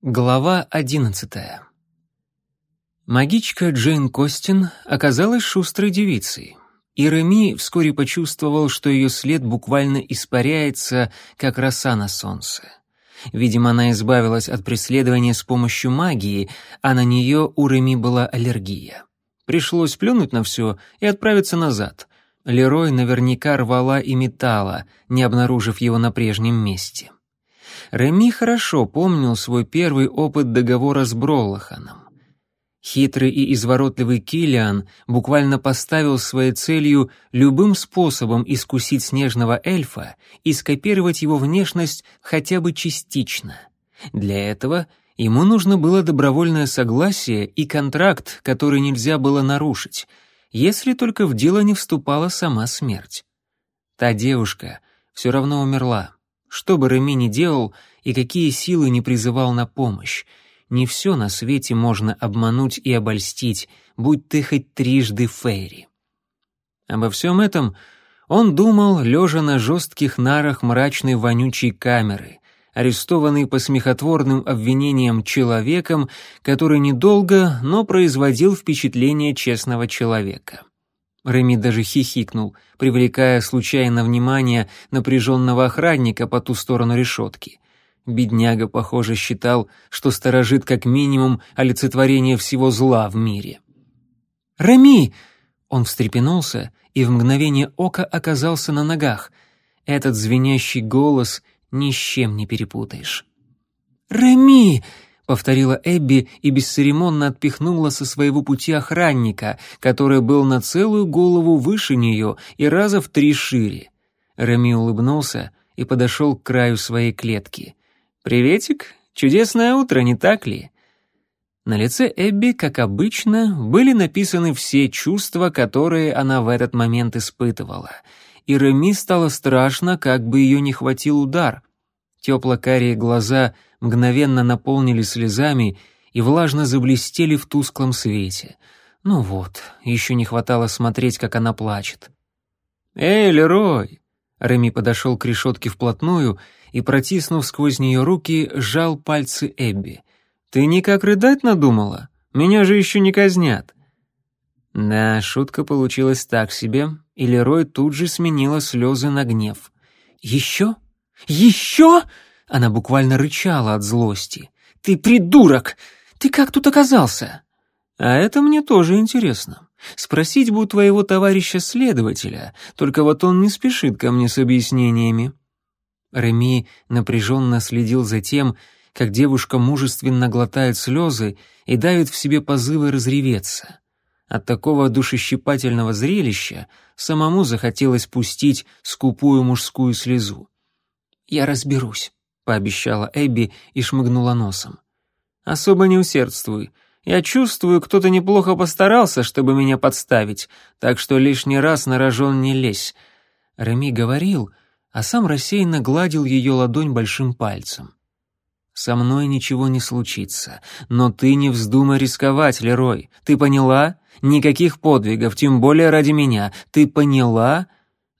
Глава одиннадцатая. Магичка Джейн Костин оказалась шустрой девицей, и Реми вскоре почувствовал, что ее след буквально испаряется, как роса на солнце. Видимо, она избавилась от преследования с помощью магии, а на нее у Реми была аллергия. Пришлось плюнуть на все и отправиться назад. Лерой наверняка рвала и металла, не обнаружив его на прежнем месте. Реми хорошо помнил свой первый опыт договора с Броллаханом. Хитрый и изворотливый Килиан буквально поставил своей целью любым способом искусить снежного эльфа и скопировать его внешность хотя бы частично. Для этого ему нужно было добровольное согласие и контракт, который нельзя было нарушить, если только в дело не вступала сама смерть. Та девушка все равно умерла. Что бы Реми ни делал и какие силы не призывал на помощь, не все на свете можно обмануть и обольстить, будь ты хоть трижды Фейри. Обо всем этом он думал, лежа на жестких нарах мрачной вонючей камеры, арестованный по смехотворным обвинениям человеком, который недолго, но производил впечатление честного человека. Реми даже хихикнул, привлекая случайно внимание напряженного охранника по ту сторону решетки. Бедняга, похоже, считал, что сторожит как минимум олицетворение всего зла в мире. «Реми!» Он встрепенулся и в мгновение ока оказался на ногах. Этот звенящий голос ни с чем не перепутаешь. «Реми!» Повторила Эбби и бесцеремонно отпихнула со своего пути охранника, который был на целую голову выше нее и раза в три шире. Реми улыбнулся и подошел к краю своей клетки. «Приветик, чудесное утро, не так ли?» На лице Эбби, как обычно, были написаны все чувства, которые она в этот момент испытывала. И Реми стало страшно, как бы ее не хватил удар. Тепло-карие глаза — мгновенно наполнили слезами и влажно заблестели в тусклом свете. Ну вот, еще не хватало смотреть, как она плачет. «Эй, Лерой!» Реми подошел к решетке вплотную и, протиснув сквозь нее руки, сжал пальцы Эбби. «Ты никак рыдать надумала? Меня же еще не казнят!» Да, шутка получилась так себе, и Лерой тут же сменила слезы на гнев. «Еще? Еще?» Она буквально рычала от злости. «Ты придурок! Ты как тут оказался?» «А это мне тоже интересно. Спросить бы у твоего товарища-следователя, только вот он не спешит ко мне с объяснениями». Реми напряженно следил за тем, как девушка мужественно глотает слезы и давит в себе позывы разреветься. От такого душещипательного зрелища самому захотелось пустить скупую мужскую слезу. «Я разберусь», пообещала Эбби и шмыгнула носом. Особо не усердствуй. Я чувствую, кто-то неплохо постарался, чтобы меня подставить, так что лишний раз на рожон не лезь. Реми говорил, а сам рассеянно гладил ее ладонь большим пальцем. «Со мной ничего не случится, но ты не вздумай рисковать, Лерой. Ты поняла? Никаких подвигов, тем более ради меня. Ты поняла?»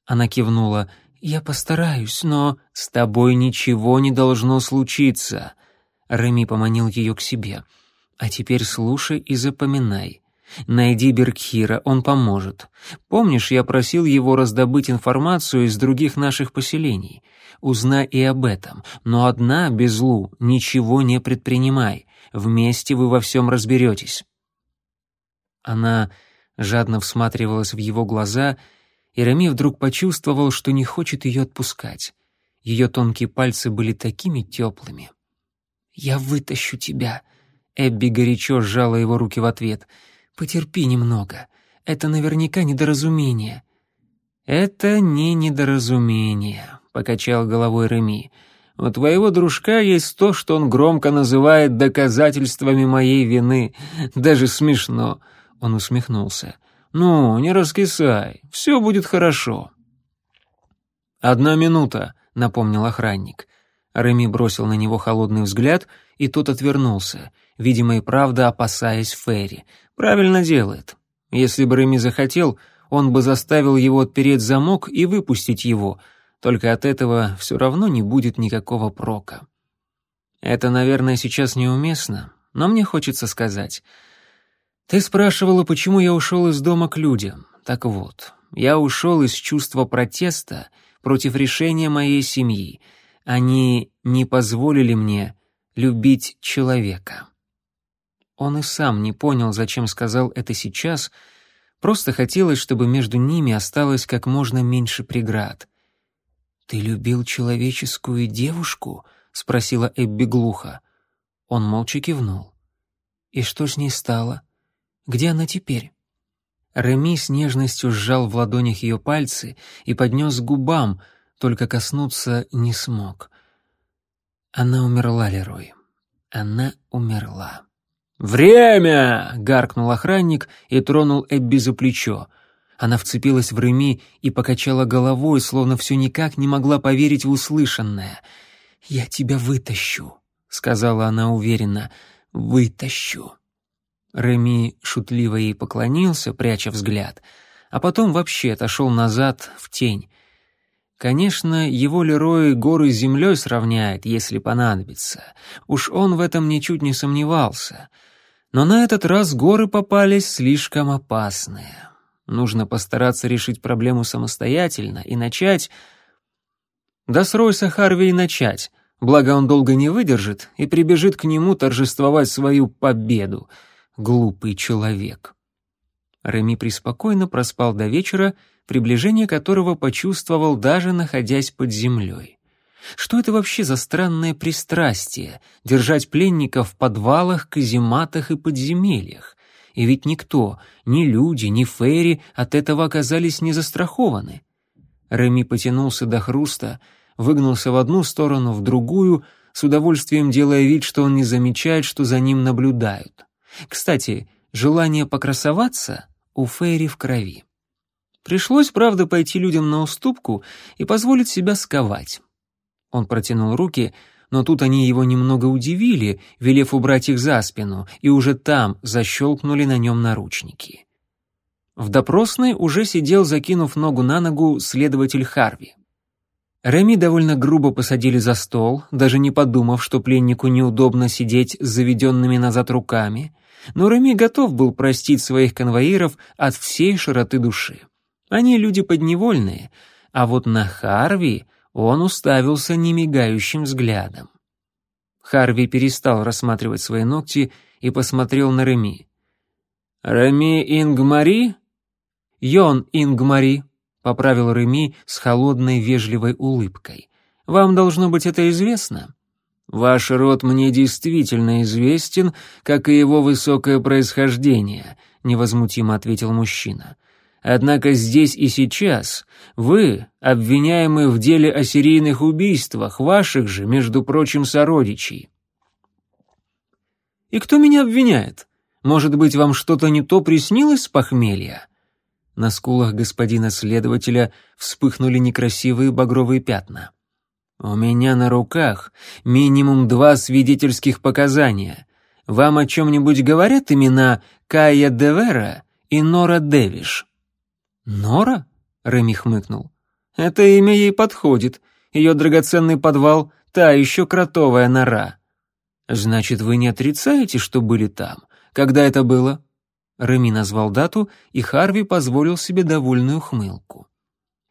Она кивнула. «Я постараюсь, но с тобой ничего не должно случиться». Реми поманил ее к себе. «А теперь слушай и запоминай. Найди Бергхира, он поможет. Помнишь, я просил его раздобыть информацию из других наших поселений? Узнай и об этом, но одна, без Лу, ничего не предпринимай. Вместе вы во всем разберетесь». Она жадно всматривалась в его глаза и Рами вдруг почувствовал, что не хочет ее отпускать. Ее тонкие пальцы были такими теплыми. «Я вытащу тебя!» Эбби горячо сжала его руки в ответ. «Потерпи немного. Это наверняка недоразумение». «Это не недоразумение», — покачал головой Реми. «У твоего дружка есть то, что он громко называет доказательствами моей вины. Даже смешно». Он усмехнулся. «Ну, не раскисай, все будет хорошо». «Одна минута», — напомнил охранник. Реми бросил на него холодный взгляд, и тот отвернулся, видимо и правда опасаясь Ферри. Правильно делает. Если бы Реми захотел, он бы заставил его отпереть замок и выпустить его, только от этого все равно не будет никакого прока. Это, наверное, сейчас неуместно, но мне хочется сказать. Ты спрашивала, почему я ушел из дома к людям. Так вот, я ушел из чувства протеста против решения моей семьи. Они не позволили мне любить человека. Он и сам не понял, зачем сказал это сейчас, просто хотелось, чтобы между ними осталось как можно меньше преград. «Ты любил человеческую девушку?» — спросила Эбби глухо. Он молча кивнул. «И что с ней стало? Где она теперь?» Реми с нежностью сжал в ладонях ее пальцы и поднес к губам, только коснуться не смог. Она умерла, Лерой. Она умерла. «Время!» — гаркнул охранник и тронул Эбби за плечо. Она вцепилась в Реми и покачала головой, словно все никак не могла поверить в услышанное. «Я тебя вытащу», — сказала она уверенно. «Вытащу». Реми шутливо ей поклонился, пряча взгляд, а потом вообще отошел назад в тень. Конечно, его Лерой горы с землей сравняет, если понадобится. Уж он в этом ничуть не сомневался. Но на этот раз горы попались слишком опасные. Нужно постараться решить проблему самостоятельно и начать... Да с Ройса Харви и начать, благо он долго не выдержит и прибежит к нему торжествовать свою победу — глупый человек. Реми преспокойно проспал до вечера, приближение которого почувствовал даже находясь под землей. Что это вообще за странное пристрастие — держать пленников в подвалах, казематах и подземельях? И ведь никто, ни люди, ни Фейри от этого оказались не застрахованы. Реми потянулся до хруста, выгнулся в одну сторону, в другую, с удовольствием делая вид, что он не замечает, что за ним наблюдают. Кстати, желание покрасоваться у Фейри в крови. Пришлось, правда, пойти людям на уступку и позволить себя сковать. Он протянул руки, но тут они его немного удивили, велев убрать их за спину, и уже там защелкнули на нем наручники. В допросной уже сидел, закинув ногу на ногу, следователь Харви. Реми довольно грубо посадили за стол, даже не подумав, что пленнику неудобно сидеть с заведенными назад руками, но Реми готов был простить своих конвоиров от всей широты души. Они люди подневольные, а вот на Харви он уставился немигающим взглядом. Харви перестал рассматривать свои ногти и посмотрел на Реми. «Реми Ингмари?» «Йон Ингмари», — поправил Реми с холодной вежливой улыбкой. «Вам должно быть это известно?» Ваш род мне действительно известен, как и его высокое происхождение, невозмутимо ответил мужчина. Однако здесь и сейчас вы обвиняемы в деле о серийных убийствах ваших же, между прочим, сородичей. И кто меня обвиняет? Может быть, вам что-то не то приснилось с похмелья? На скулах господина следователя вспыхнули некрасивые багровые пятна. «У меня на руках минимум два свидетельских показания. Вам о чем-нибудь говорят имена Кая Девера и Нора Девиш?» «Нора?» — Реми хмыкнул. «Это имя ей подходит. Ее драгоценный подвал — та еще кротовая нора». «Значит, вы не отрицаете, что были там? Когда это было?» Реми назвал дату, и Харви позволил себе довольную хмылку.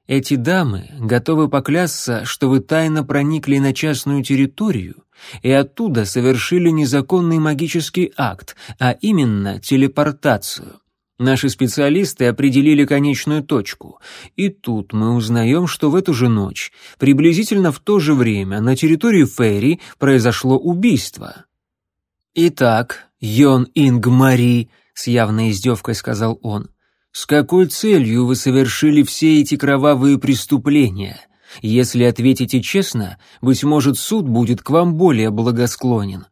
Эти дамы готовы поклясться, что вы тайно проникли на частную территорию и оттуда совершили незаконный магический акт, а именно телепортацию. Наши специалисты определили конечную точку, и тут мы узнаем, что в эту же ночь, приблизительно в то же время, на территории Ферри произошло убийство. «Итак, Йон Инг Мари», — с явной издевкой сказал он, — с какой целью вы совершили все эти кровавые преступления? Если ответите честно, быть может, суд будет к вам более благосклонен».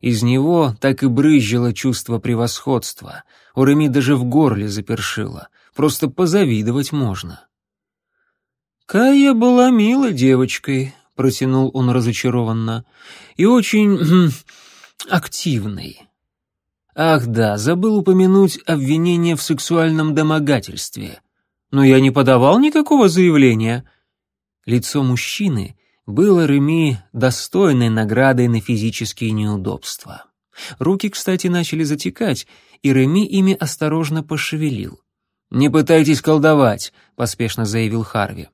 Из него так и брызжило чувство превосходства. У Реми даже в горле запершило. Просто позавидовать можно. «Кая была милой девочкой», — протянул он разочарованно, — «и очень активной. Ах да, забыл упомянуть обвинение в сексуальном домогательстве. Но я не подавал никакого заявления. Лицо мужчины было Реми достойной наградой на физические неудобства. Руки, кстати, начали затекать, и Реми ими осторожно пошевелил. «Не пытайтесь колдовать», — поспешно заявил Харви.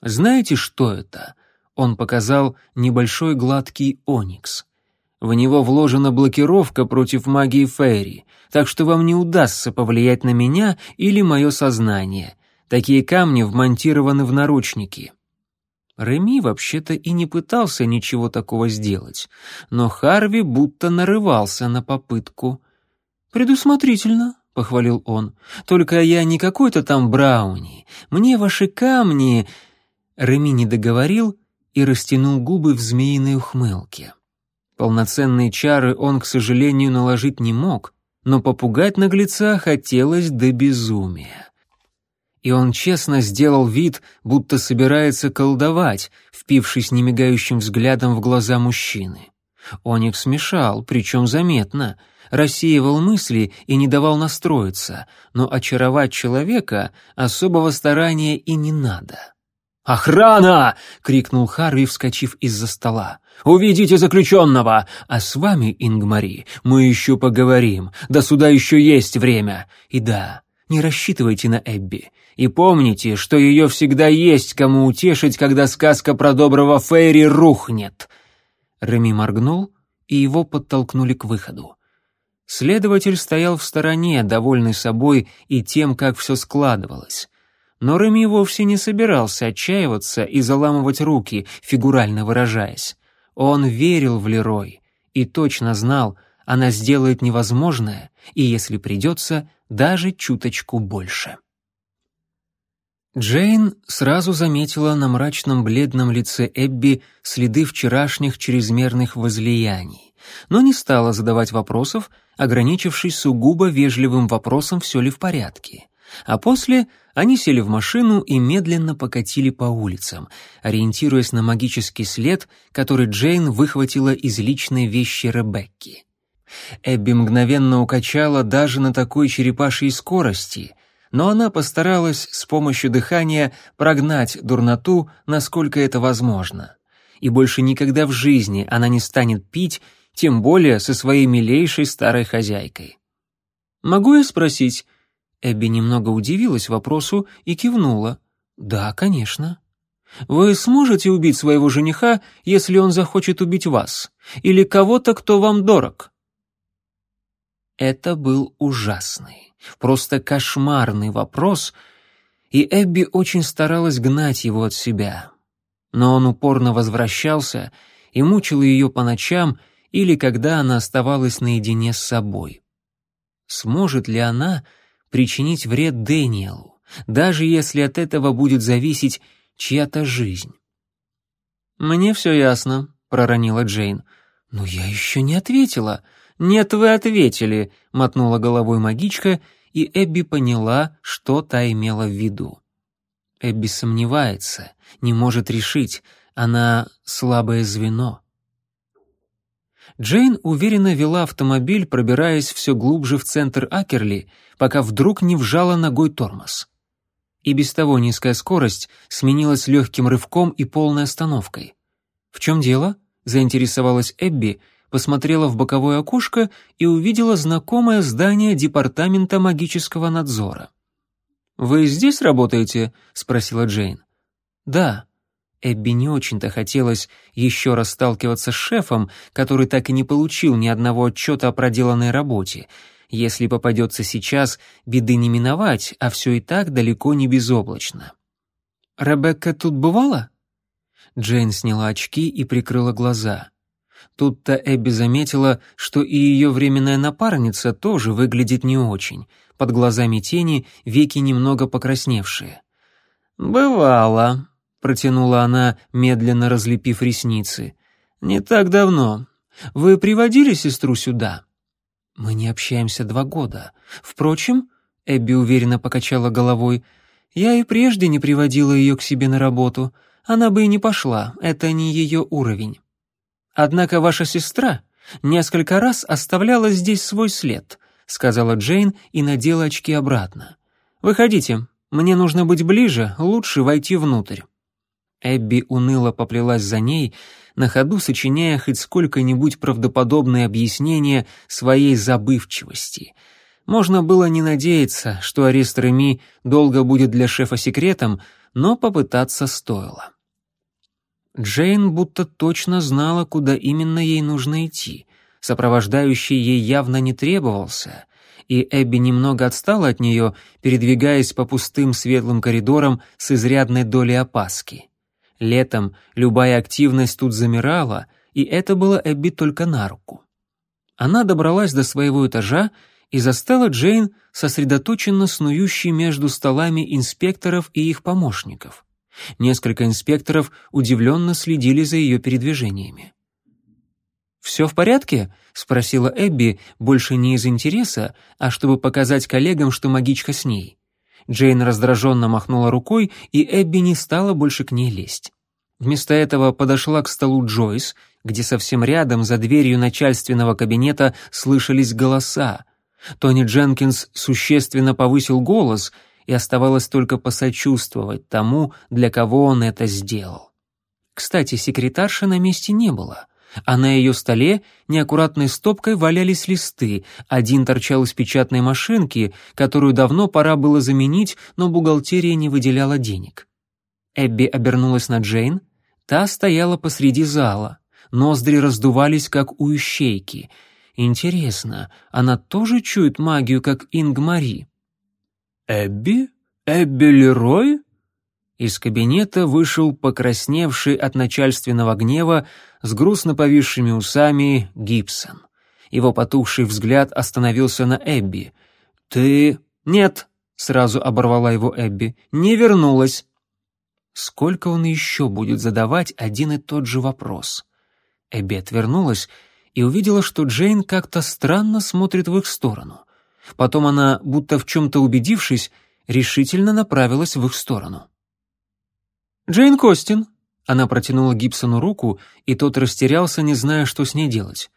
«Знаете, что это?» Он показал небольшой гладкий оникс. В него вложена блокировка против магии Фейри, так что вам не удастся повлиять на меня или мое сознание. Такие камни вмонтированы в наручники. Реми вообще-то и не пытался ничего такого сделать, но Харви будто нарывался на попытку. «Предусмотрительно», — похвалил он. «Только я не какой-то там Брауни. Мне ваши камни...» Реми не договорил и растянул губы в змеиной ухмылке. Полноценные чары он, к сожалению, наложить не мог, но попугать наглеца хотелось до безумия. И он честно сделал вид, будто собирается колдовать, впившись немигающим взглядом в глаза мужчины. Оникс смешал, причем заметно — рассеивал мысли и не давал настроиться, но очаровать человека особого старания и не надо. «Охрана!» — крикнул Харви, вскочив из-за стола. «Уведите заключенного! А с вами, Ингмари, мы еще поговорим. До суда еще есть время. И да, не рассчитывайте на Эбби. И помните, что ее всегда есть кому утешить, когда сказка про доброго Фейри рухнет». Реми моргнул, и его подтолкнули к выходу. Следователь стоял в стороне, довольный собой и тем, как все складывалось. Но Реми вовсе не собирался отчаиваться и заламывать руки, фигурально выражаясь. Он верил в Лерой и точно знал, она сделает невозможное, и, если придется, даже чуточку больше. Джейн сразу заметила на мрачном бледном лице Эбби следы вчерашних чрезмерных возлияний но не стала задавать вопросов, ограничившись сугубо вежливым вопросом, все ли в порядке. А после они сели в машину и медленно покатили по улицам, ориентируясь на магический след, который Джейн выхватила из личной вещи Ребекки. Эбби мгновенно укачала даже на такой черепашьей скорости, но она постаралась с помощью дыхания прогнать дурноту, насколько это возможно. И больше никогда в жизни она не станет пить тем более со своей милейшей старой хозяйкой. «Могу я спросить?» Эбби немного удивилась вопросу и кивнула. «Да, конечно». «Вы сможете убить своего жениха, если он захочет убить вас? Или кого-то, кто вам дорог?» Это был ужасный, просто кошмарный вопрос, и Эбби очень старалась гнать его от себя. Но он упорно возвращался и мучил ее по ночам, или когда она оставалась наедине с собой. Сможет ли она причинить вред Дэниелу, даже если от этого будет зависеть чья-то жизнь? «Мне все ясно», — проронила Джейн. «Но я еще не ответила». «Нет, вы ответили», — мотнула головой магичка, и Эбби поняла, что та имела в виду. Эбби сомневается, не может решить, она слабое звено. Джейн уверенно вела автомобиль, пробираясь все глубже в центр Акерли, пока вдруг не вжала ногой тормоз. И без того низкая скорость сменилась легким рывком и полной остановкой. «В чем дело?» — заинтересовалась Эбби, посмотрела в боковое окошко и увидела знакомое здание Департамента магического надзора. «Вы здесь работаете?» — спросила Джейн. «Да», Эбби не очень-то хотелось еще раз сталкиваться с шефом, который так и не получил ни одного отчета о проделанной работе. Если попадется сейчас, беды не миновать, а все и так далеко не безоблачно. «Ребекка тут бывала?» Джейн сняла очки и прикрыла глаза. Тут-то Эбби заметила, что и ее временная напарница тоже выглядит не очень. Под глазами тени веки немного покрасневшие. «Бывало», протянула она, медленно разлепив ресницы. Не так давно. Вы приводили сестру сюда? Мы не общаемся два года. Впрочем, Эбби уверенно покачала головой, я и прежде не приводила ее к себе на работу. Она бы и не пошла, это не ее уровень. Однако ваша сестра несколько раз оставляла здесь свой след, сказала Джейн и надела очки обратно. Выходите, мне нужно быть ближе, лучше войти внутрь. Эбби уныло поплелась за ней, на ходу сочиняя хоть сколько-нибудь правдоподобное объяснение своей забывчивости. Можно было не надеяться, что арест Реми долго будет для шефа секретом, но попытаться стоило. Джейн будто точно знала, куда именно ей нужно идти. Сопровождающий ей явно не требовался, и Эбби немного отстала от нее, передвигаясь по пустым светлым коридорам с изрядной долей опаски. Летом любая активность тут замирала, и это было Эбби только на руку. Она добралась до своего этажа и застала Джейн, сосредоточенно снующей между столами инспекторов и их помощников. Несколько инспекторов удивленно следили за ее передвижениями. «Все в порядке?» — спросила Эбби, больше не из интереса, а чтобы показать коллегам, что магичка с ней. Джейн раздраженно махнула рукой, и Эбби не стала больше к ней лезть. Вместо этого подошла к столу Джойс, где совсем рядом, за дверью начальственного кабинета, слышались голоса. Тони Дженкинс существенно повысил голос, и оставалось только посочувствовать тому, для кого он это сделал. Кстати, секретарши на месте не было — а на ее столе неаккуратной стопкой валялись листы, один торчал из печатной машинки, которую давно пора было заменить, но бухгалтерия не выделяла денег. Эбби обернулась на Джейн, та стояла посреди зала, ноздри раздувались, как у ищейки. Интересно, она тоже чует магию, как Инг Мари? «Эбби? Эбби Лерой?» Из кабинета вышел покрасневший от начальственного гнева с грустно повисшими усами Гибсон. Его потухший взгляд остановился на Эбби. «Ты...» «Нет», — сразу оборвала его Эбби, — «не вернулась». Сколько он еще будет задавать один и тот же вопрос? Эбби отвернулась и увидела, что Джейн как-то странно смотрит в их сторону. Потом она, будто в чем-то убедившись, решительно направилась в их сторону. «Джейн Костин». Она протянула Гибсону руку, и тот растерялся, не зная, что с ней делать.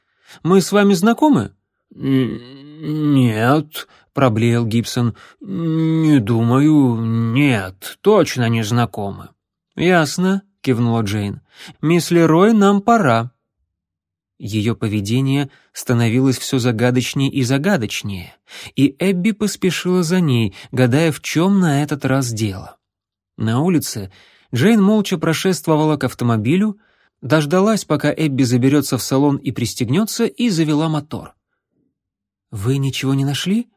«Мы с вами знакомы?» «Нет», — проблеял Гибсон. «Не думаю, нет, точно не знакомы». «Ясно», — кивнула Джейн. «Мисс Лерой, нам пора». Ее поведение становилось все загадочнее и загадочнее, и Эбби поспешила за ней, гадая, в чем на этот раз дело. На улице Джейн молча прошествовала к автомобилю, дождалась, пока Эбби заберется в салон и пристегнется, и завела мотор. «Вы ничего не нашли?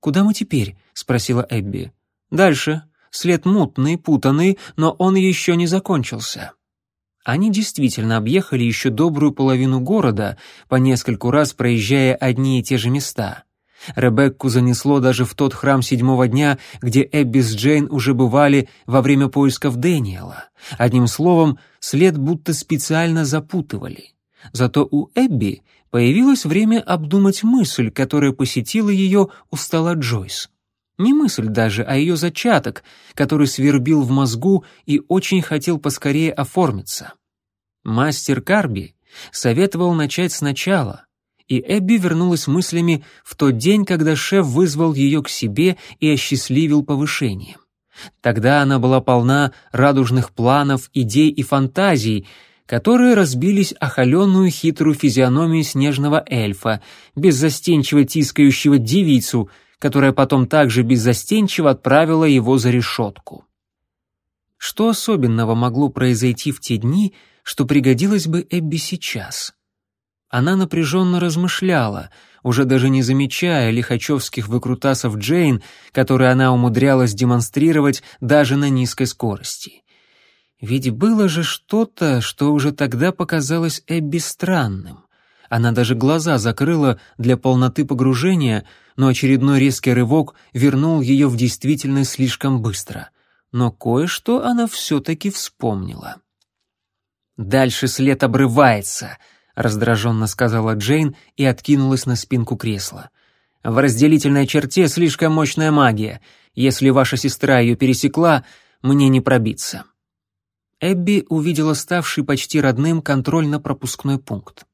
Куда мы теперь?» — спросила Эбби. «Дальше. След мутный, путанный, но он еще не закончился». Они действительно объехали еще добрую половину города, по нескольку раз проезжая одни и те же места. Ребекку занесло даже в тот храм седьмого дня, где Эбби с Джейн уже бывали во время поисков Дэниела. Одним словом, след будто специально запутывали. Зато у Эбби появилось время обдумать мысль, которая посетила ее у стола Джойс. Не мысль даже, а ее зачаток, который свербил в мозгу и очень хотел поскорее оформиться. Мастер Карби советовал начать сначала, и Эбби вернулась мыслями в тот день, когда шеф вызвал ее к себе и осчастливил повышением. Тогда она была полна радужных планов, идей и фантазий, которые разбились о холеную хитрую физиономию снежного эльфа, беззастенчиво тискающего девицу, которая потом также беззастенчиво отправила его за решетку. Что особенного могло произойти в те дни, что пригодилось бы Эбби сейчас? Она напряженно размышляла, уже даже не замечая лихачевских выкрутасов Джейн, которые она умудрялась демонстрировать даже на низкой скорости. Ведь было же что-то, что уже тогда показалось Эбби странным. Она даже глаза закрыла для полноты погружения, но очередной резкий рывок вернул ее в действительность слишком быстро. Но кое-что она все-таки вспомнила. «Дальше след обрывается», раздраженно сказала Джейн и откинулась на спинку кресла. В разделительной черте слишком мощная магия. Если ваша сестра ее пересекла, мне не пробиться. Эбби увидела ставший почти родным контрольно-пропускной пункт.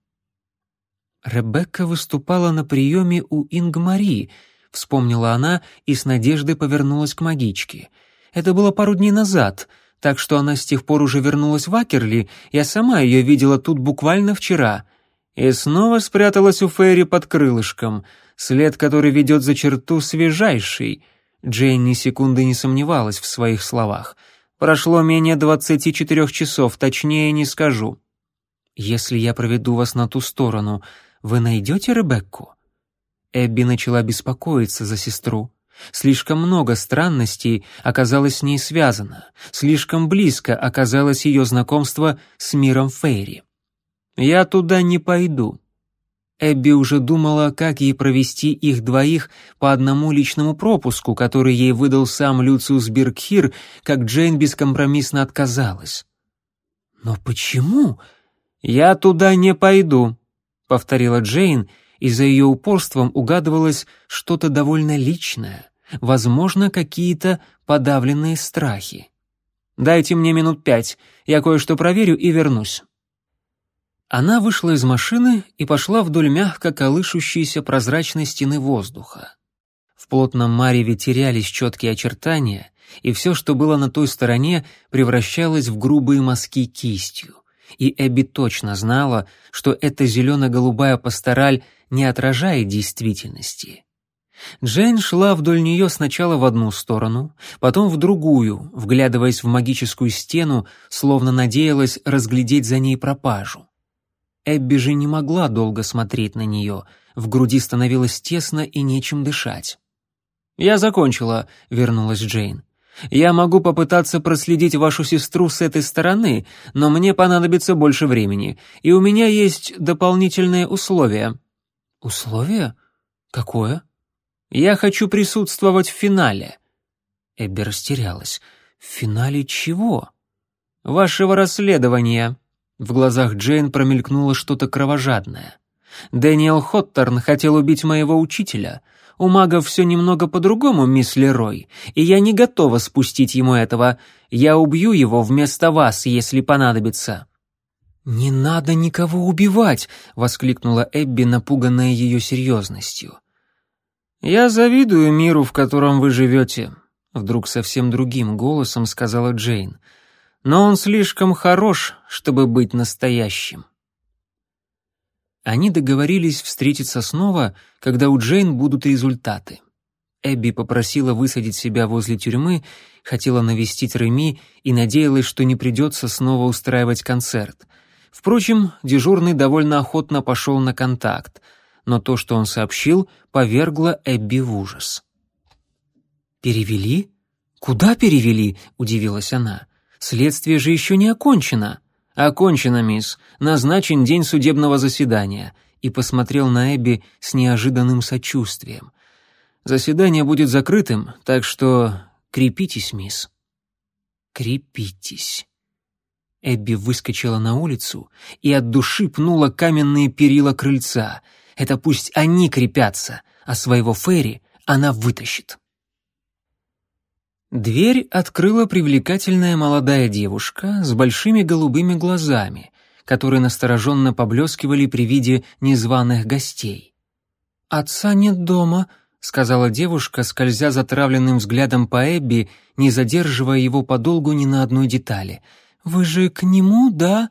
Ребекка выступала на приеме у Ингмари, вспомнила она и с надеждой повернулась к магичке. Это было пару дней назад, так что она с тех пор уже вернулась в Акерли, я сама ее видела тут буквально вчера. И снова спряталась у Фейри под крылышком, след, который ведет за черту свежайший. Джейн ни секунды не сомневалась в своих словах. Прошло менее двадцати четырех часов, точнее не скажу. «Если я проведу вас на ту сторону, вы найдете Ребекку?» Эбби начала беспокоиться за сестру. Слишком много странностей оказалось с ней связано, слишком близко оказалось ее знакомство с миром Фейри. «Я туда не пойду». Эбби уже думала, как ей провести их двоих по одному личному пропуску, который ей выдал сам Люциус Биркхир, как Джейн бескомпромиссно отказалась. «Но почему?» «Я туда не пойду», — повторила Джейн, и за ее упорством угадывалось что-то довольно личное, возможно, какие-то подавленные страхи. «Дайте мне минут пять, я кое-что проверю и вернусь». Она вышла из машины и пошла вдоль мягко колышущейся прозрачной стены воздуха. В плотном мареве терялись четкие очертания, и все, что было на той стороне, превращалось в грубые мазки кистью. И Эбби точно знала, что эта зелено-голубая пастораль не отражает действительности. Джейн шла вдоль нее сначала в одну сторону, потом в другую, вглядываясь в магическую стену, словно надеялась разглядеть за ней пропажу. Эбби же не могла долго смотреть на нее, в груди становилось тесно и нечем дышать. «Я закончила», — вернулась Джейн. «Я могу попытаться проследить вашу сестру с этой стороны, но мне понадобится больше времени, и у меня есть дополнительные условия». «Условия? Какое?» «Я хочу присутствовать в финале». Эбби растерялась. «В финале чего?» «Вашего расследования», в глазах Джейн промелькнуло что-то кровожадное. «Дэниел Хоттерн хотел убить моего учителя. У магов все немного по-другому, мисс Лерой, и я не готова спустить ему этого. Я убью его вместо вас, если понадобится». «Не надо никого убивать!» — воскликнула Эбби, напуганная ее серьезностью. «Я завидую миру, в котором вы живете», — вдруг совсем другим голосом сказала Джейн но он слишком хорош, чтобы быть настоящим. Они договорились встретиться снова, когда у Джейн будут результаты. Эбби попросила высадить себя возле тюрьмы, хотела навестить Реми и надеялась, что не придется снова устраивать концерт. Впрочем, дежурный довольно охотно пошел на контакт, но то, что он сообщил, повергло Эбби в ужас. «Перевели? Куда перевели?» — удивилась она. Следствие же еще не окончено. Окончено, мисс. Назначен день судебного заседания. И посмотрел на Эбби с неожиданным сочувствием. Заседание будет закрытым, так что крепитесь, мисс. Крепитесь. Эбби выскочила на улицу и от души пнула каменные перила крыльца. Это пусть они крепятся, а своего Ферри она вытащит. Дверь открыла привлекательная молодая девушка с большими голубыми глазами, которые настороженно поблескивали при виде незваных гостей. «Отца нет дома», — сказала девушка, скользя затравленным взглядом по Эбби, не задерживая его подолгу ни на одной детали. «Вы же к нему, да?»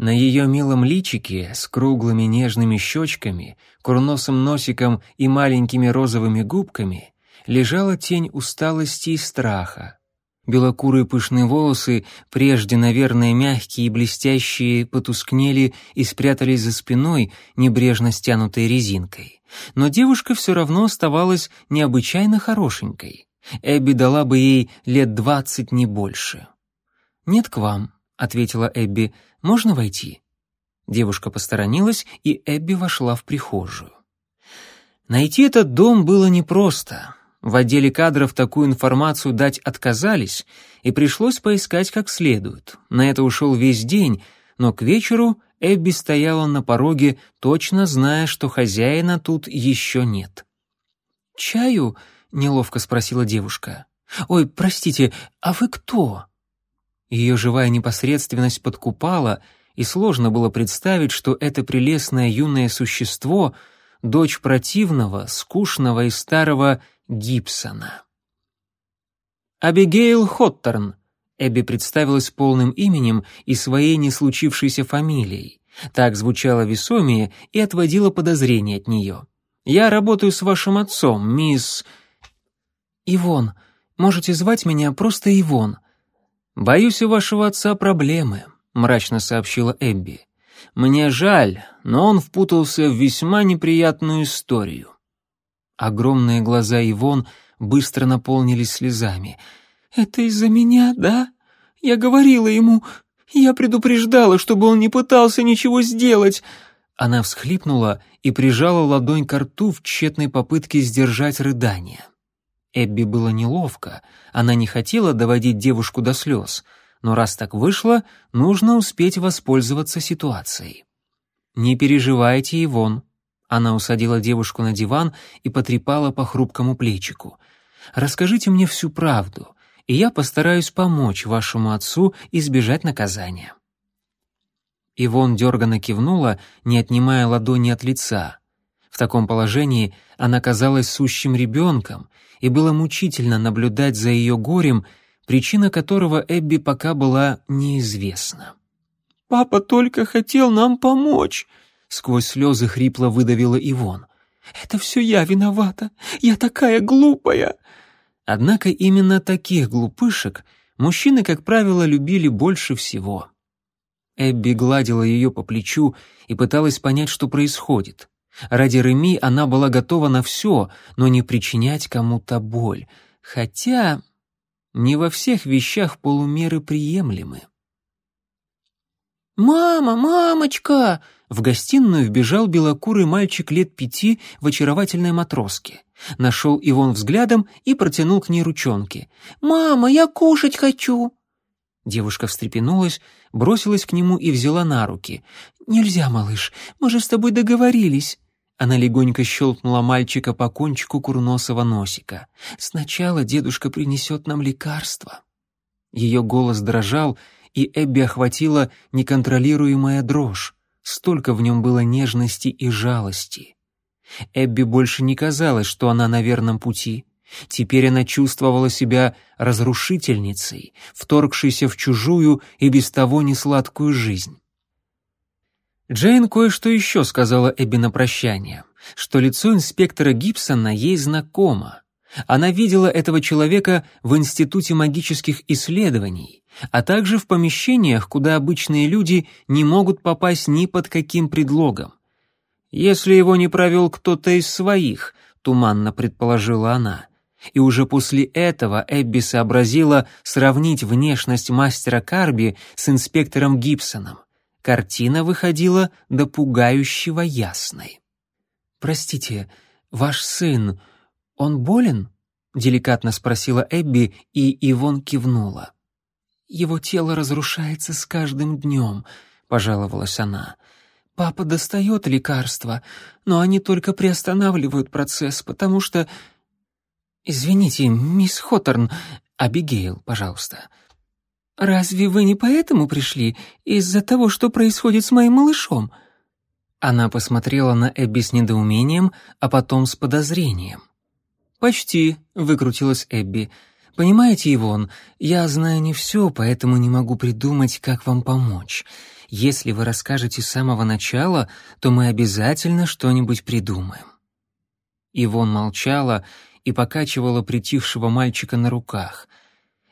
На ее милом личике с круглыми нежными щечками, курносым носиком и маленькими розовыми губками лежала тень усталости и страха. Белокурые пышные волосы, прежде, наверное, мягкие и блестящие, потускнели и спрятались за спиной, небрежно стянутой резинкой. Но девушка все равно оставалась необычайно хорошенькой. Эбби дала бы ей лет двадцать, не больше. «Нет к вам», — ответила Эбби. «Можно войти?» Девушка посторонилась, и Эбби вошла в прихожую. Найти этот дом было непросто. В отделе кадров такую информацию дать отказались, и пришлось поискать как следует. На это ушел весь день, но к вечеру Эбби стояла на пороге, точно зная, что хозяина тут еще нет. «Чаю?» — неловко спросила девушка. «Ой, простите, а вы кто?» Ее живая непосредственность подкупала, и сложно было представить, что это прелестное юное существо — дочь противного, скучного и старого Гибсона. «Абигейл Хоттерн», Эбби представилась полным именем и своей не случившейся фамилией. Так звучало весомее и отводило подозрения от нее. «Я работаю с вашим отцом, мисс...» «Ивон. Можете звать меня просто Ивон». «Боюсь, у вашего отца проблемы», — мрачно сообщила Эбби. «Мне жаль, но он впутался в весьма неприятную историю». Огромные глаза Ивон быстро наполнились слезами — «Это из-за меня, да? Я говорила ему, я предупреждала, чтобы он не пытался ничего сделать». Она всхлипнула и прижала ладонь к рту в тщетной попытке сдержать рыдание. Эбби было неловко, она не хотела доводить девушку до слез, но раз так вышло, нужно успеть воспользоваться ситуацией. «Не переживайте, Ивон». Она усадила девушку на диван и потрепала по хрупкому плечику. «Расскажите мне всю правду и я постараюсь помочь вашему отцу избежать наказания». Ивон дерганно кивнула, не отнимая ладони от лица. В таком положении она казалась сущим ребенком, и было мучительно наблюдать за ее горем, причина которого Эбби пока была неизвестна. «Папа только хотел нам помочь», — сквозь слезы хрипло выдавила Ивон. «Это все я виновата. Я такая глупая. Однако именно таких глупышек мужчины, как правило, любили больше всего. Эбби гладила ее по плечу и пыталась понять, что происходит. Ради Реми она была готова на все, но не причинять кому-то боль. Хотя не во всех вещах полумеры приемлемы. «Мама, мамочка!» В гостиную вбежал белокурый мальчик лет пяти в очаровательной матроске. Нашел Ивон взглядом и протянул к ней ручонки. «Мама, я кушать хочу!» Девушка встрепенулась, бросилась к нему и взяла на руки. «Нельзя, малыш, мы же с тобой договорились!» Она легонько щелкнула мальчика по кончику курносого носика. «Сначала дедушка принесет нам лекарство». Ее голос дрожал, и Эбби охватила неконтролируемая дрожь. Столько в нем было нежности и жалости. Эбби больше не казалось, что она на верном пути. Теперь она чувствовала себя разрушительницей, вторгшейся в чужую и без того несладкую жизнь. Джейн кое-что еще сказала Эбби на прощание, что лицо инспектора Гибсона ей знакомо. Она видела этого человека в Институте магических исследований, а также в помещениях, куда обычные люди не могут попасть ни под каким предлогом. «Если его не провел кто-то из своих», — туманно предположила она. И уже после этого Эбби сообразила сравнить внешность мастера Карби с инспектором Гибсоном. Картина выходила до пугающего ясной. «Простите, ваш сын, он болен?» — деликатно спросила Эбби, и Ивон кивнула. «Его тело разрушается с каждым днем», — пожаловалась она. Папа достает лекарства, но они только приостанавливают процесс, потому что... Извините, мисс Хоторн, Абигейл, пожалуйста. Разве вы не поэтому пришли? Из-за того, что происходит с моим малышом? Она посмотрела на Эбби с недоумением, а потом с подозрением. «Почти», — выкрутилась Эбби. «Понимаете, Ивон, я знаю не все, поэтому не могу придумать, как вам помочь. Если вы расскажете с самого начала, то мы обязательно что-нибудь придумаем». Ивон молчала и покачивала притихшего мальчика на руках.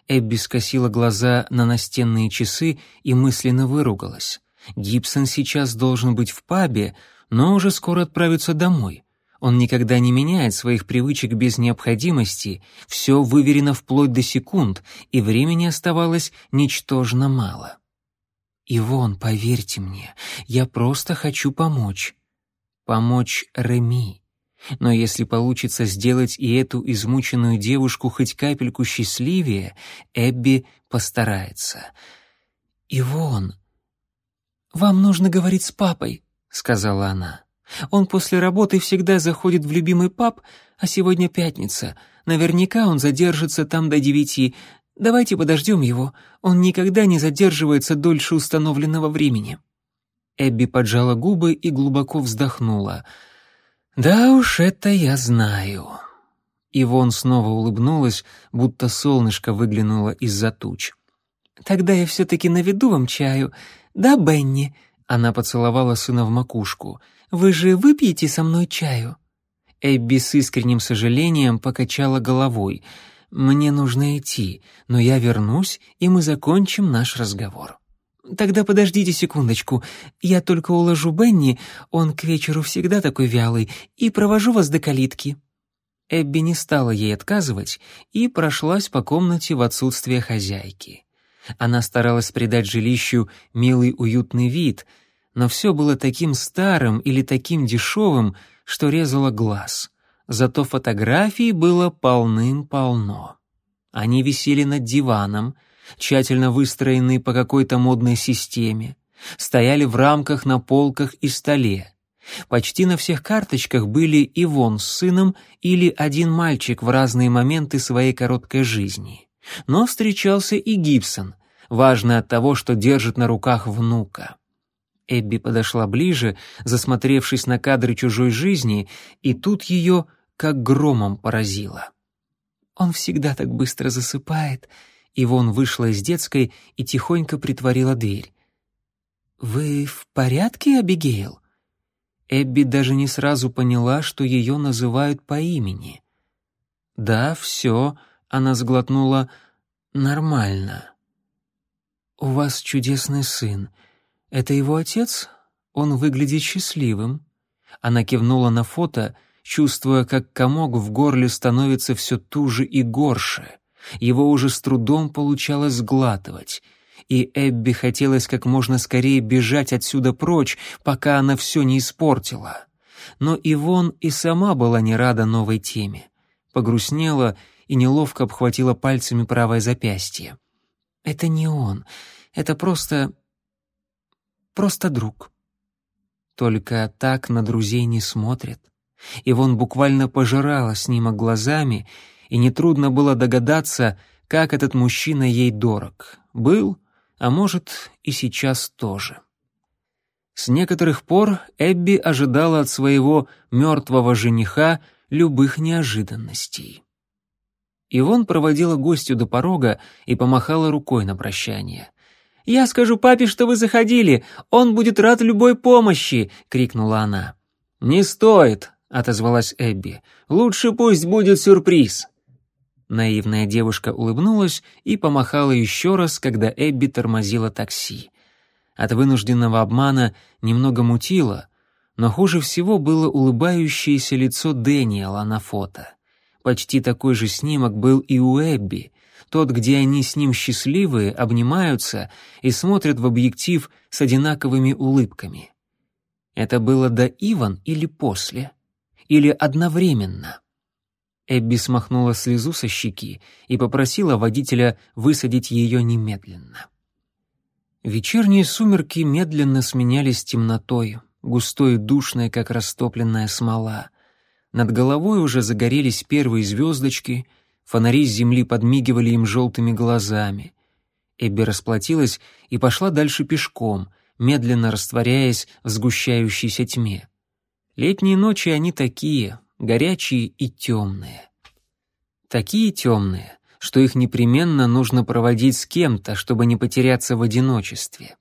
Эбби скосила глаза на настенные часы и мысленно выругалась. Гибсон сейчас должен быть в пабе, но уже скоро отправится домой. Он никогда не меняет своих привычек без необходимости, все выверено вплоть до секунд, и времени оставалось ничтожно мало. «Ивон, поверьте мне, я просто хочу помочь». Помочь Реми. Но если получится сделать и эту измученную девушку хоть капельку счастливее, Эбби постарается. «Ивон, вам нужно говорить с папой», — сказала она. «Он после работы всегда заходит в любимый паб, а сегодня пятница. Наверняка он задержится там до девяти, Давайте подождем его. Он никогда не задерживается дольше установленного времени». Эбби поджала губы и глубоко вздохнула. «Да уж, это я знаю». Ивон снова улыбнулась, будто солнышко выглянуло из-за туч. «Тогда я все-таки наведу вам чаю. Да, Бенни?» Она поцеловала сына в макушку. «Вы же выпьете со мной чаю?» Эбби с искренним сожалением покачала головой. «Мне нужно идти, но я вернусь, и мы закончим наш разговор». «Тогда подождите секундочку. Я только уложу Бенни, он к вечеру всегда такой вялый, и провожу вас до калитки». Эбби не стала ей отказывать и прошлась по комнате в отсутствие хозяйки. Она старалась придать жилищу милый уютный вид, но все было таким старым или таким дешевым, что резало глаз. Зато фотографий было полным-полно. Они висели над диваном, тщательно выстроенные по какой-то модной системе, стояли в рамках на полках и столе. Почти на всех карточках были Ивон с сыном или один мальчик в разные моменты своей короткой жизни. Но встречался и Гибсон, важный от того, что держит на руках внука. Эбби подошла ближе, засмотревшись на кадры чужой жизни, и тут ее как громом поразило. «Он всегда так быстро засыпает», Ивон вышла из детской и тихонько притворила дверь. «Вы в порядке, Абигейл?» Эбби даже не сразу поняла, что ее называют по имени. «Да, все», — она сглотнула, — «нормально». «У вас чудесный сын. Это его отец? Он выглядит счастливым». Она кивнула на фото, чувствуя, как комок в горле становится все туже и горше. Его уже с трудом получалось сглатывать — и Эбби хотелось как можно скорее бежать отсюда прочь, пока она все не испортила. Но Ивон и сама была не рада новой теме. Погрустнела и неловко обхватила пальцами правое запястье. «Это не он. Это просто... просто друг». Только так на друзей не смотрят. Ивон буквально пожирала снимок глазами, и нетрудно было догадаться, как этот мужчина ей дорог. Был а может и сейчас тоже. С некоторых пор Эбби ожидала от своего мертвого жениха любых неожиданностей. Ивон проводила гостю до порога и помахала рукой на прощание. «Я скажу папе, что вы заходили, он будет рад любой помощи!» — крикнула она. «Не стоит!» — отозвалась Эбби. «Лучше пусть будет сюрприз!» Наивная девушка улыбнулась и помахала еще раз, когда Эбби тормозила такси. От вынужденного обмана немного мутило, но хуже всего было улыбающееся лицо Дэниела на фото. Почти такой же снимок был и у Эбби, тот, где они с ним счастливые, обнимаются и смотрят в объектив с одинаковыми улыбками. Это было до Иван или после? Или одновременно? Эбби смахнула слезу со щеки и попросила водителя высадить ее немедленно. Вечерние сумерки медленно сменялись темнотой, густой и душной, как растопленная смола. Над головой уже загорелись первые звездочки, фонари с земли подмигивали им желтыми глазами. Эбби расплатилась и пошла дальше пешком, медленно растворяясь в сгущающейся тьме. Летние ночи они такие, горячие и темные. Такие темные, что их непременно нужно проводить с кем-то, чтобы не потеряться в одиночестве.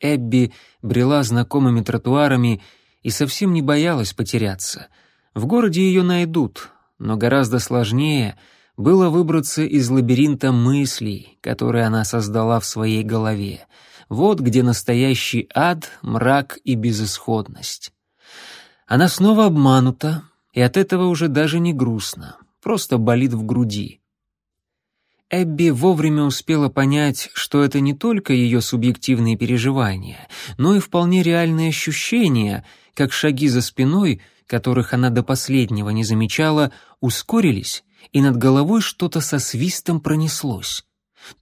Эбби брела знакомыми тротуарами и совсем не боялась потеряться. В городе ее найдут, но гораздо сложнее было выбраться из лабиринта мыслей, которые она создала в своей голове. Вот где настоящий ад, мрак и безысходность. Она снова обманута, и от этого уже даже не грустно, просто болит в груди. Эбби вовремя успела понять, что это не только ее субъективные переживания, но и вполне реальные ощущения, как шаги за спиной, которых она до последнего не замечала, ускорились, и над головой что-то со свистом пронеслось.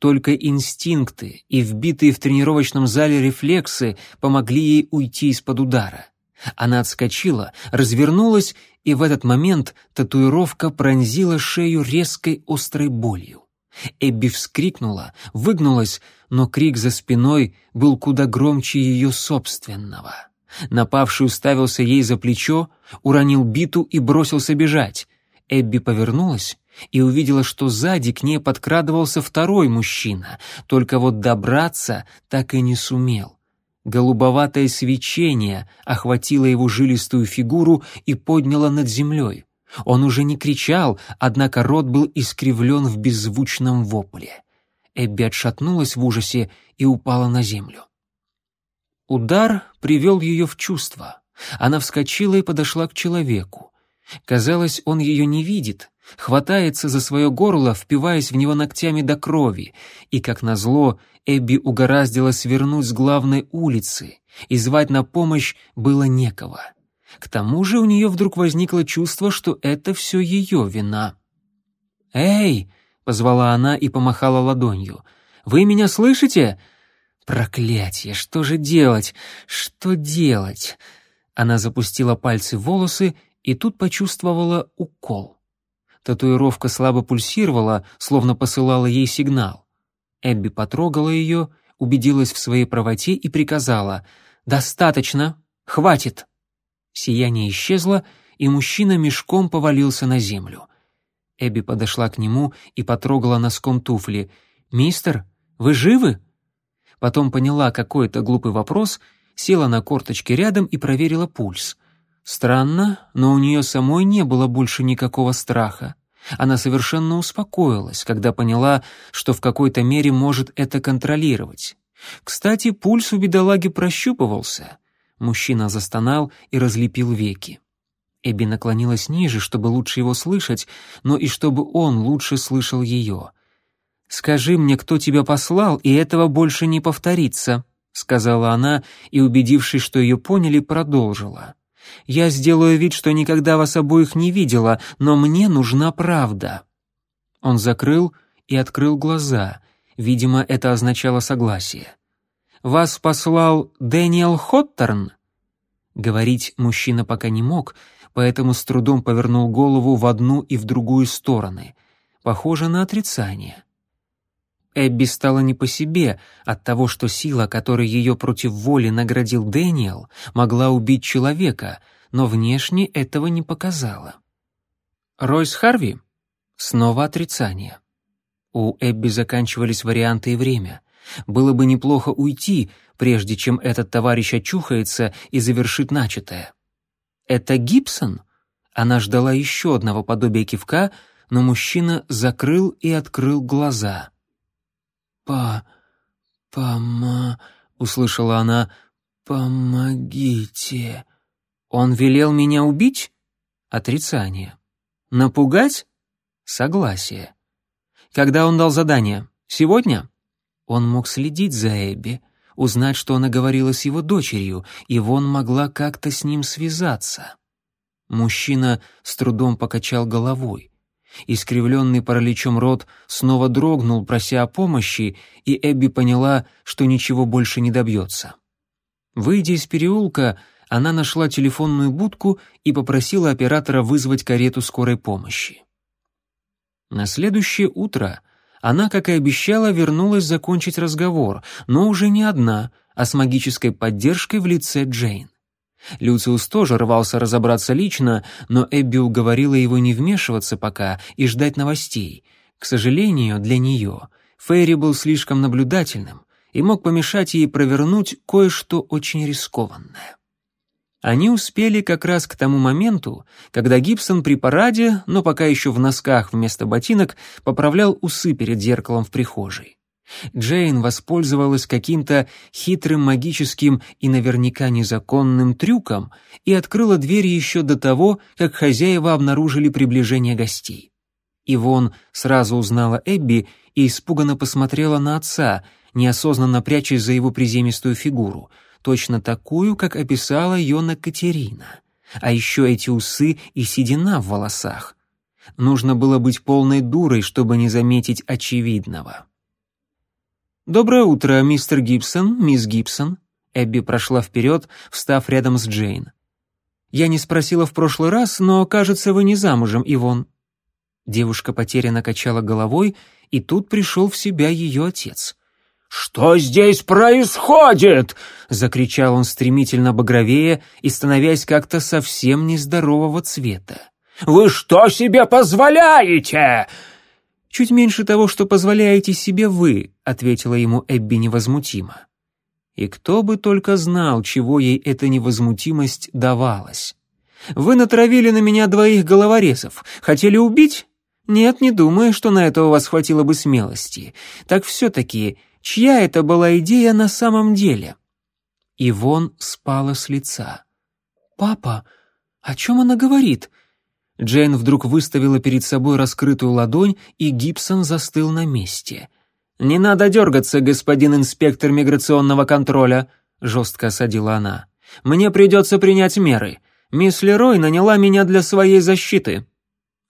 Только инстинкты и вбитые в тренировочном зале рефлексы помогли ей уйти из-под удара. Она отскочила, развернулась и в этот момент татуировка пронзила шею резкой острой болью. Эбби вскрикнула, выгнулась, но крик за спиной был куда громче ее собственного. Напавший уставился ей за плечо, уронил биту и бросился бежать. Эбби повернулась и увидела, что сзади к ней подкрадывался второй мужчина, только вот добраться так и не сумел. Голубоватое свечение охватило его жилистую фигуру и подняло над землей. Он уже не кричал, однако рот был искривлен в беззвучном вопле. Эбби отшатнулась в ужасе и упала на землю. Удар привел ее в чувство. Она вскочила и подошла к человеку. Казалось, он ее не видит, хватается за свое горло, впиваясь в него ногтями до крови, и, как назло, Эбби угораздило свернуть с главной улицы, и звать на помощь было некого. К тому же у нее вдруг возникло чувство, что это все ее вина. «Эй!» — позвала она и помахала ладонью. «Вы меня слышите?» «Проклятье! Что же делать? Что делать?» Она запустила пальцы в волосы и тут почувствовала укол. Татуировка слабо пульсировала, словно посылала ей сигнал. Эбби потрогала ее, убедилась в своей правоте и приказала «Достаточно! Хватит!» Сияние исчезло, и мужчина мешком повалился на землю. Эбби подошла к нему и потрогала носком туфли. «Мистер, вы живы?» Потом поняла какой-то глупый вопрос, села на корточки рядом и проверила пульс — Странно, но у нее самой не было больше никакого страха. Она совершенно успокоилась, когда поняла, что в какой-то мере может это контролировать. Кстати, пульс у бедолаги прощупывался. Мужчина застонал и разлепил веки. Эбби наклонилась ниже, чтобы лучше его слышать, но и чтобы он лучше слышал ее. «Скажи мне, кто тебя послал, и этого больше не повторится», — сказала она, и, убедившись, что ее поняли, продолжила. Я сделаю вид, что никогда вас обоих не видела, но мне нужна правда». Он закрыл и открыл глаза. Видимо, это означало согласие. «Вас послал Дэниел Хоттерн?» Говорить мужчина пока не мог, поэтому с трудом повернул голову в одну и в другую стороны. Похоже на отрицание. Эбби стала не по себе от того, что сила, которой ее против воли наградил Дэниел, могла убить человека, но внешне этого не показала. Ройс Харви? Снова отрицание. У Эбби заканчивались варианты и время. Было бы неплохо уйти, прежде чем этот товарищ очухается и завершит начатое. «Это Гибсон?» Она ждала еще одного подобия кивка, но мужчина закрыл и открыл глаза — «Па... пома...» — услышала она. «Помогите». «Он велел меня убить?» Отрицание. «Напугать?» Согласие. «Когда он дал задание? Сегодня?» Он мог следить за Эбби, узнать, что она говорила с его дочерью, и Вон могла как-то с ним связаться. Мужчина с трудом покачал головой. Искривленный параличом рот снова дрогнул, прося о помощи, и Эбби поняла, что ничего больше не добьется. Выйдя из переулка, она нашла телефонную будку и попросила оператора вызвать карету скорой помощи. На следующее утро она, как и обещала, вернулась закончить разговор, но уже не одна, а с магической поддержкой в лице Джейн. Люциус тоже рвался разобраться лично, но Эбби уговорила его не вмешиваться пока и ждать новостей. К сожалению, для нее Фейри был слишком наблюдательным и мог помешать ей провернуть кое-что очень рискованное. Они успели как раз к тому моменту, когда Гибсон при параде, но пока еще в носках вместо ботинок, поправлял усы перед зеркалом в прихожей. Джейн воспользовалась каким-то хитрым магическим и наверняка незаконным трюком и открыла дверь еще до того, как хозяева обнаружили приближение гостей. Ивон сразу узнала Эбби и испуганно посмотрела на отца, неосознанно прячась за его приземистую фигуру, точно такую, как описала Йона Катерина. А еще эти усы и седина в волосах. Нужно было быть полной дурой, чтобы не заметить очевидного. «Доброе утро, мистер Гибсон, мисс Гибсон». Эбби прошла вперед, встав рядом с Джейн. «Я не спросила в прошлый раз, но, кажется, вы не замужем, Ивон». Девушка потерянно качала головой, и тут пришел в себя ее отец. «Что здесь происходит?» — закричал он стремительно багровее и становясь как-то совсем нездорового цвета. Вы что себе позволяете?» «Чуть меньше того, что позволяете себе вы», — ответила ему Эбби невозмутимо. И кто бы только знал, чего ей эта невозмутимость давалась. «Вы натравили на меня двоих головорезов. Хотели убить? Нет, не думаю, что на это у вас хватило бы смелости. Так все-таки, чья это была идея на самом деле?» Ивон спала с лица. «Папа, о чем она говорит?» Джейн вдруг выставила перед собой раскрытую ладонь, и Гибсон застыл на месте. «Не надо дергаться, господин инспектор миграционного контроля», — жестко осадила она. «Мне придется принять меры. Мисс Лерой наняла меня для своей защиты».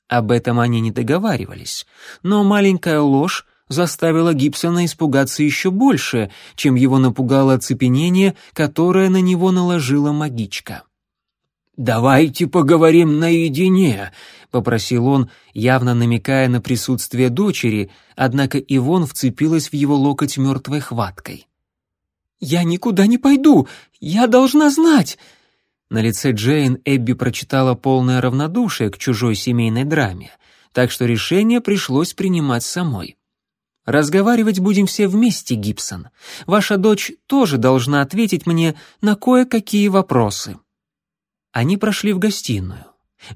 Об этом они не договаривались, но маленькая ложь заставила Гибсона испугаться еще больше, чем его напугало оцепенение, которое на него наложила магичка. «Давайте поговорим наедине», — попросил он, явно намекая на присутствие дочери, однако Ивон вцепилась в его локоть мертвой хваткой. «Я никуда не пойду! Я должна знать!» На лице Джейн Эбби прочитала полное равнодушие к чужой семейной драме, так что решение пришлось принимать самой. «Разговаривать будем все вместе, Гибсон. Ваша дочь тоже должна ответить мне на кое-какие вопросы». Они прошли в гостиную.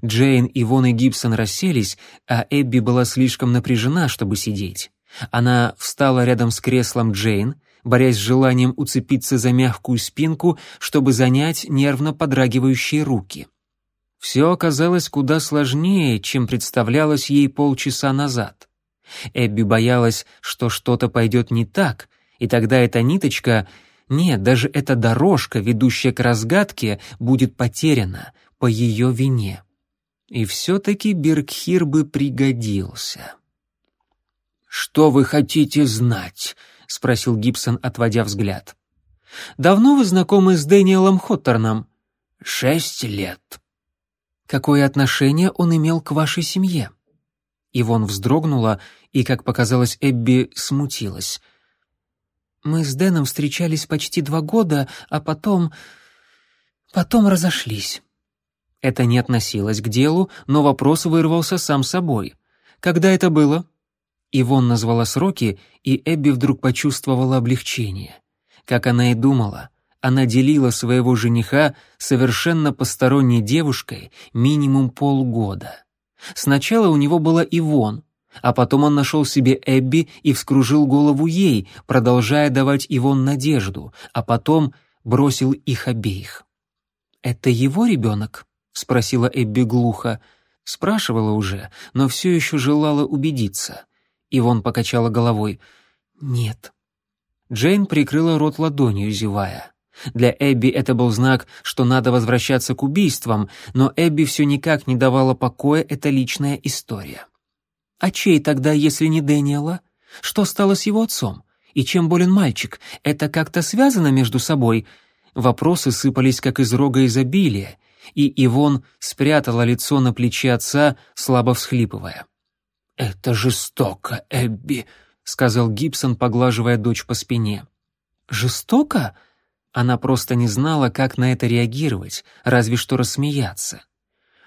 Джейн, Ивон и Гибсон расселись, а Эбби была слишком напряжена, чтобы сидеть. Она встала рядом с креслом Джейн, борясь с желанием уцепиться за мягкую спинку, чтобы занять нервно подрагивающие руки. Все оказалось куда сложнее, чем представлялось ей полчаса назад. Эбби боялась, что что-то пойдет не так, и тогда эта ниточка нет, даже эта дорожка, ведущая к разгадке, будет потеряна по ее вине. И все-таки Бергхир бы пригодился. «Что вы хотите знать?» — спросил Гибсон, отводя взгляд. «Давно вы знакомы с Дэниелом Хоттерном?» «Шесть лет». «Какое отношение он имел к вашей семье?» Ивон вздрогнула и, как показалось Эбби, смутилась. Мы с Дэном встречались почти два года, а потом... потом разошлись». Это не относилось к делу, но вопрос вырвался сам собой. «Когда это было?» Ивон назвала сроки, и Эбби вдруг почувствовала облегчение. Как она и думала, она делила своего жениха совершенно посторонней девушкой минимум полгода. Сначала у него была Ивон, а потом он нашел себе Эбби и вскружил голову ей, продолжая давать Ивон надежду, а потом бросил их обеих. «Это его ребенок?» — спросила Эбби глухо. Спрашивала уже, но все еще желала убедиться. Ивон покачала головой. «Нет». Джейн прикрыла рот ладонью, зевая. Для Эбби это был знак, что надо возвращаться к убийствам, но Эбби все никак не давала покоя эта личная история. А чей тогда, если не Дэниела? Что стало с его отцом? И чем болен мальчик? Это как-то связано между собой? Вопросы сыпались как из рога изобилия, и Ивон спрятала лицо на плече отца, слабо всхлипывая. «Это жестоко, Эбби», — сказал Гибсон, поглаживая дочь по спине. «Жестоко?» Она просто не знала, как на это реагировать, разве что рассмеяться.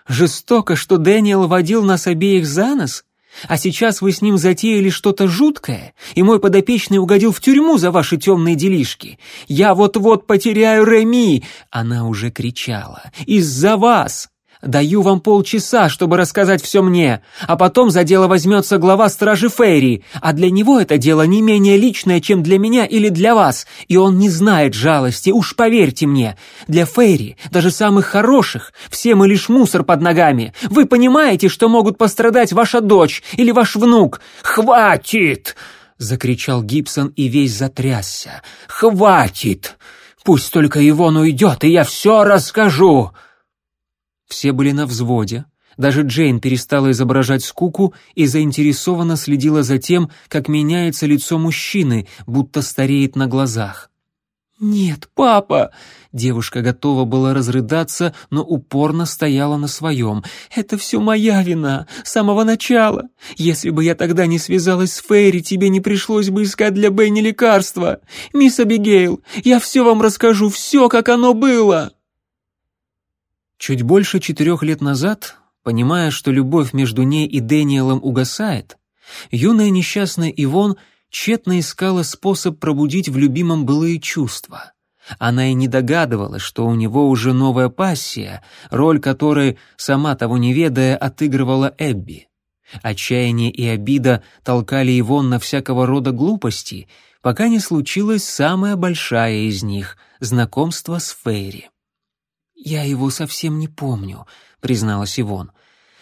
«Жестоко, что Дэниел водил нас обеих за нос? А сейчас вы с ним затеяли что-то жуткое, и мой подопечный угодил в тюрьму за ваши темные делишки. Я вот-вот потеряю Реми!» Она уже кричала. «Из-за вас! Даю вам полчаса, чтобы рассказать все мне, а потом за дело возьмется глава стражи Фейри, а для него это дело не менее личное, чем для меня или для вас, и он не знает жалости, уж поверьте мне. Для Фейри, даже самых хороших, все мы лишь мусор под ногами. Вы понимаете, что могут пострадать ваша дочь или ваш внук? Хватит!» — закричал Гибсон и весь затрясся. «Хватит! Пусть только Ивон уйдет, и я все расскажу!» Все были на взводе. Даже Джейн перестала изображать скуку и заинтересованно следила за тем, как меняется лицо мужчины, будто стареет на глазах. «Нет, папа!» Девушка готова была разрыдаться, но упорно стояла на своем. «Это все моя вина, с самого начала. Если бы я тогда не связалась с Фейри, тебе не пришлось бы искать для Бенни лекарства. Мисс Абигейл, я все вам расскажу, все, как оно было!» Чуть больше четырех лет назад Понимая, что любовь между ней и Дэниелом угасает, юная несчастная Ивон тщетно искала способ пробудить в любимом былые чувства. Она и не догадывалась, что у него уже новая пассия, роль которой, сама того не ведая, отыгрывала Эбби. Отчаяние и обида толкали Ивон на всякого рода глупости, пока не случилась самая большая из них — знакомство с Фейри. «Я его совсем не помню», — призналась Ивон.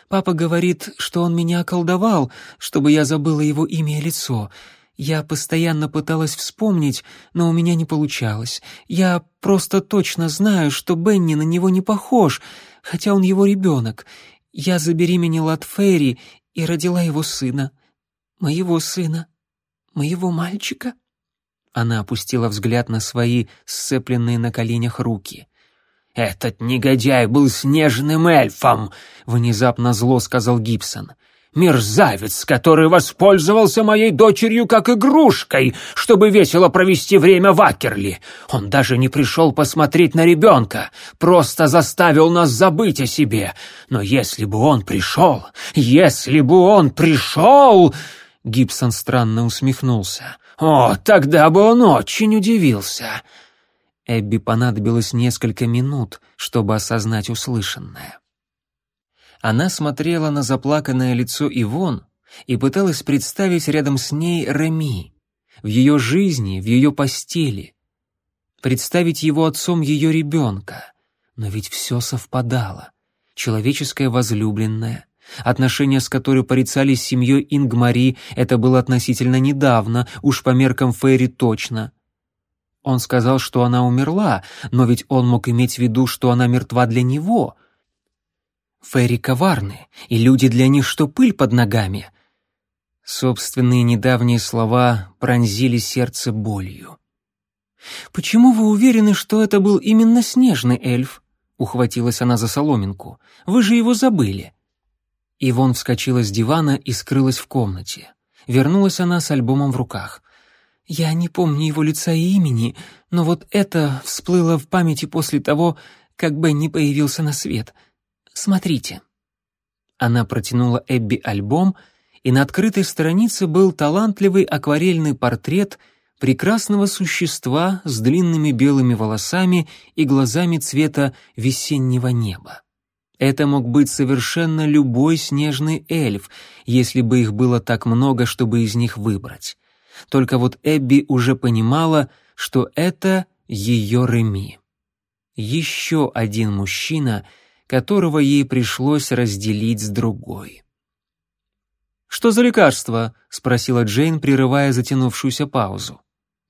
«Папа говорит, что он меня околдовал, чтобы я забыла его имя и лицо. Я постоянно пыталась вспомнить, но у меня не получалось. Я просто точно знаю, что Бенни на него не похож, хотя он его ребенок. Я забеременела от Фейри и родила его сына. Моего сына. Моего мальчика». Она опустила взгляд на свои сцепленные на коленях руки. «Этот негодяй был снежным эльфом!» — внезапно зло сказал Гибсон. «Мерзавец, который воспользовался моей дочерью как игрушкой, чтобы весело провести время в Акерли. Он даже не пришел посмотреть на ребенка, просто заставил нас забыть о себе. Но если бы он пришел, если бы он пришел...» Гибсон странно усмехнулся. «О, тогда бы он очень удивился!» Эбби понадобилось несколько минут, чтобы осознать услышанное. Она смотрела на заплаканное лицо Ивон и пыталась представить рядом с ней Реми, в ее жизни, в ее постели, представить его отцом ее ребенка. Но ведь все совпадало. Человеческая возлюбленная, отношения с которой порицались семьей Ингмари, это было относительно недавно, уж по меркам Фейри точно — он сказал, что она умерла, но ведь он мог иметь в виду, что она мертва для него. Фейри коварны, и люди для них что пыль под ногами. Собственные недавние слова пронзили сердце болью. «Почему вы уверены, что это был именно снежный эльф?» — ухватилась она за соломинку. «Вы же его забыли». Ивон вскочила с дивана и скрылась в комнате. Вернулась она с альбомом в руках. Я не помню его лица и имени, но вот это всплыло в памяти после того, как Бенни появился на свет. Смотрите». Она протянула Эбби альбом, и на открытой странице был талантливый акварельный портрет прекрасного существа с длинными белыми волосами и глазами цвета весеннего неба. Это мог быть совершенно любой снежный эльф, если бы их было так много, чтобы из них выбрать. Только вот Эбби уже понимала, что это ее Реми. Еще один мужчина, которого ей пришлось разделить с другой. «Что за лекарство?» — спросила Джейн, прерывая затянувшуюся паузу.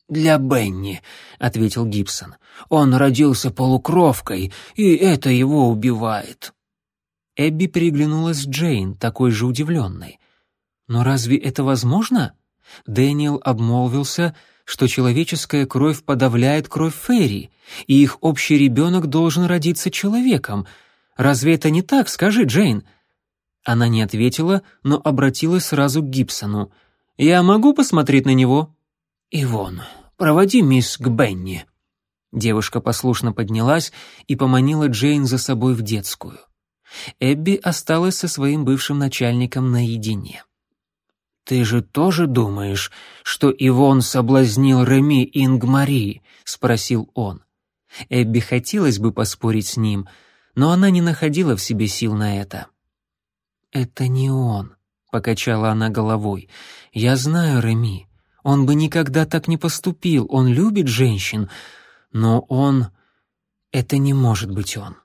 «Для Бенни», — ответил Гибсон. «Он родился полукровкой, и это его убивает». Эбби переглянулась с Джейн, такой же удивленной. «Но разве это возможно?» Дэниел обмолвился, что человеческая кровь подавляет кровь Ферри, и их общий ребенок должен родиться человеком. Разве это не так, скажи, Джейн?» Она не ответила, но обратилась сразу к Гибсону. «Я могу посмотреть на него?» «Ивон, проводи мисс к Бенни». Девушка послушно поднялась и поманила Джейн за собой в детскую. Эбби осталась со своим бывшим начальником наедине. «Ты же тоже думаешь, что Ивон соблазнил Реми Ингмари?» — спросил он. Эбби хотелось бы поспорить с ним, но она не находила в себе сил на это. «Это не он», — покачала она головой. «Я знаю Реми. Он бы никогда так не поступил. Он любит женщин, но он... Это не может быть он».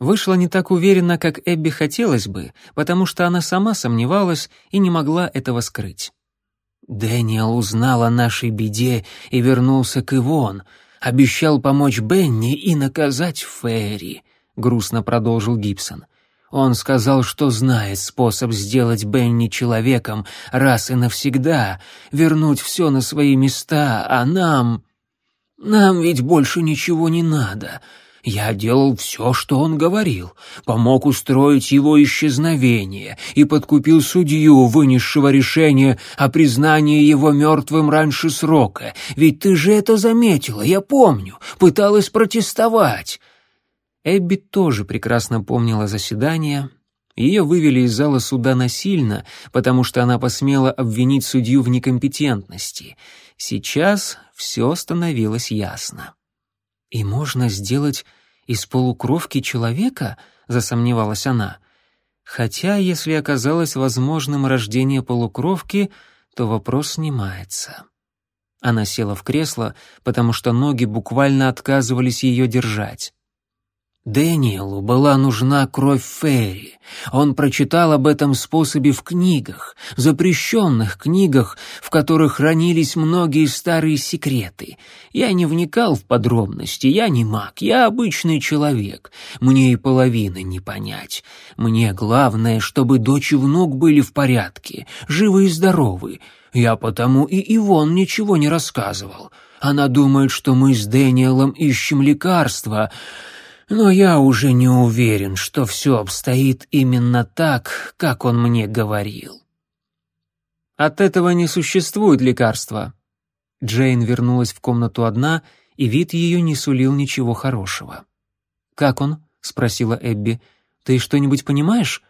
Вышла не так уверенно, как Эбби хотелось бы, потому что она сама сомневалась и не могла этого скрыть. Дэниел узнал о нашей беде и вернулся к Ивон, обещал помочь Бенни и наказать Ферри, грустно продолжил Гибсон. Он сказал, что знает способ сделать Бенни человеком раз и навсегда, вернуть все на свои места, а нам... Нам ведь больше ничего не надо. Я делал все, что он говорил, помог устроить его исчезновение и подкупил судью, вынесшего решение о признании его мертвым раньше срока. Ведь ты же это заметила, я помню, пыталась протестовать». Эбби тоже прекрасно помнила заседание, Ее вывели из зала суда насильно, потому что она посмела обвинить судью в некомпетентности. Сейчас все становилось ясно. «И можно сделать из полукровки человека?» — засомневалась она. «Хотя, если оказалось возможным рождение полукровки, то вопрос снимается». Она села в кресло, потому что ноги буквально отказывались ее держать. Дэниелу была нужна кровь Ферри. Он прочитал об этом способе в книгах, запрещенных книгах, в которых хранились многие старые секреты. Я не вникал в подробности, я не маг, я обычный человек. Мне и половины не понять. Мне главное, чтобы дочь и внук были в порядке, живы и здоровы. Я потому и Ивон ничего не рассказывал. Она думает, что мы с Дэниелом ищем лекарства — но я уже не уверен, что все обстоит именно так, как он мне говорил. От этого не существует лекарства. Джейн вернулась в комнату одна, и вид ее не сулил ничего хорошего. «Как он?» — спросила Эбби. «Ты что-нибудь понимаешь?»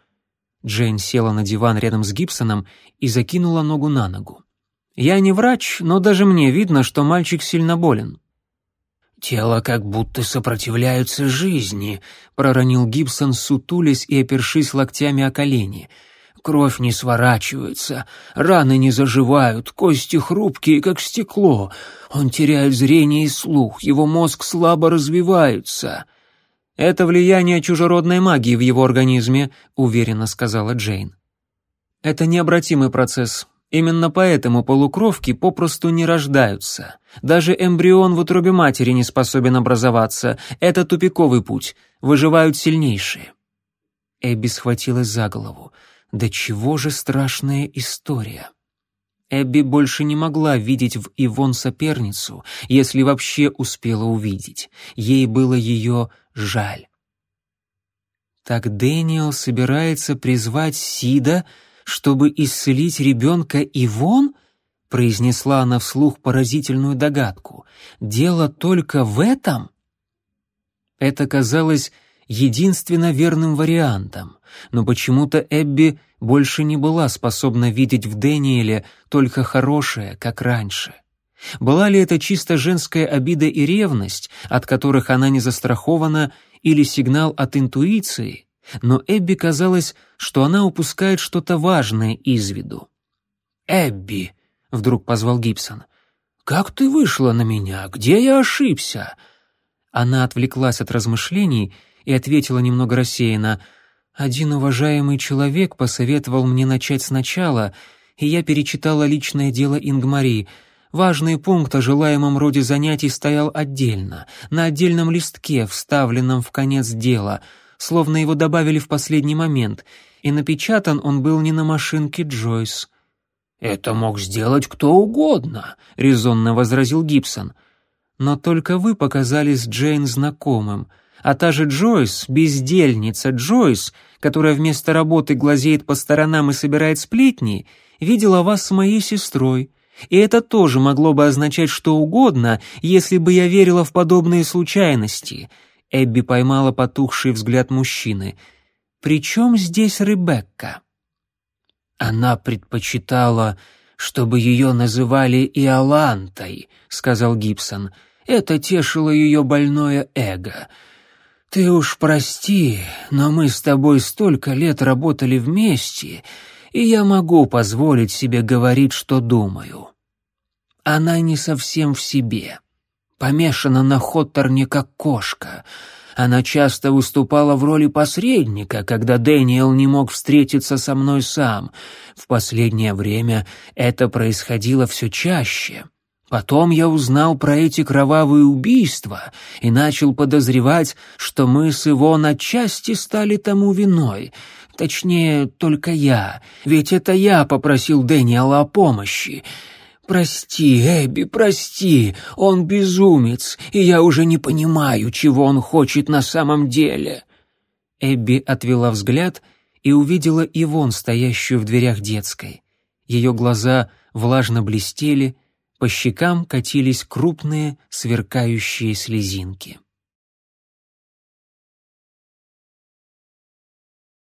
Джейн села на диван рядом с Гибсоном и закинула ногу на ногу. «Я не врач, но даже мне видно, что мальчик сильно болен. «Тело как будто сопротивляется жизни», — проронил Гибсон, сутулясь и опершись локтями о колени. «Кровь не сворачивается, раны не заживают, кости хрупкие, как стекло. Он теряет зрение и слух, его мозг слабо развивается». «Это влияние чужеродной магии в его организме», — уверенно сказала Джейн. «Это необратимый процесс. Именно поэтому полукровки попросту не рождаются. Даже эмбрион в утробе матери не способен образоваться. Это тупиковый путь. Выживают сильнейшие. Эбби схватилась за голову. Да чего же страшная история. Эбби больше не могла видеть в Ивон соперницу, если вообще успела увидеть. Ей было ее жаль. Так Дэниел собирается призвать Сида чтобы исцелить ребенка Ивон?» — произнесла она вслух поразительную догадку. «Дело только в этом?» Это казалось единственно верным вариантом, но почему-то Эбби больше не была способна видеть в Дэниеле только хорошее, как раньше. Была ли это чисто женская обида и ревность, от которых она не застрахована, или сигнал от интуиции? Но Эбби казалось, что она упускает что-то важное из виду. «Эбби», — вдруг позвал Гибсон, — «как ты вышла на меня? Где я ошибся?» Она отвлеклась от размышлений и ответила немного рассеянно. «Один уважаемый человек посоветовал мне начать сначала, и я перечитала личное дело Ингмари. Важный пункт о желаемом роде занятий стоял отдельно, на отдельном листке, вставленном в конец дела — словно его добавили в последний момент, и напечатан он был не на машинке Джойс. «Это мог сделать кто угодно», — резонно возразил Гибсон. «Но только вы показались Джейн знакомым, а та же Джойс, бездельница Джойс, которая вместо работы глазеет по сторонам и собирает сплетни, видела вас с моей сестрой». И это тоже могло бы означать что угодно, если бы я верила в подобные случайности. Эбби поймала потухший взгляд мужчины. «При чем здесь Ребекка?» «Она предпочитала, чтобы ее называли Иолантой», — сказал Гибсон. «Это тешило ее больное эго. Ты уж прости, но мы с тобой столько лет работали вместе, и я могу позволить себе говорить, что думаю. Она не совсем в себе» помешана на Хоттерне как кошка. Она часто выступала в роли посредника, когда Дэниел не мог встретиться со мной сам. В последнее время это происходило все чаще. Потом я узнал про эти кровавые убийства и начал подозревать, что мы с Ивон отчасти стали тому виной. Точнее, только я, ведь это я попросил Дэниела о помощи. «Прости, Эбби, прости, он безумец, и я уже не понимаю, чего он хочет на самом деле». Эбби отвела взгляд и увидела Ивон, стоящую в дверях детской. Ее глаза влажно блестели, по щекам катились крупные сверкающие слезинки.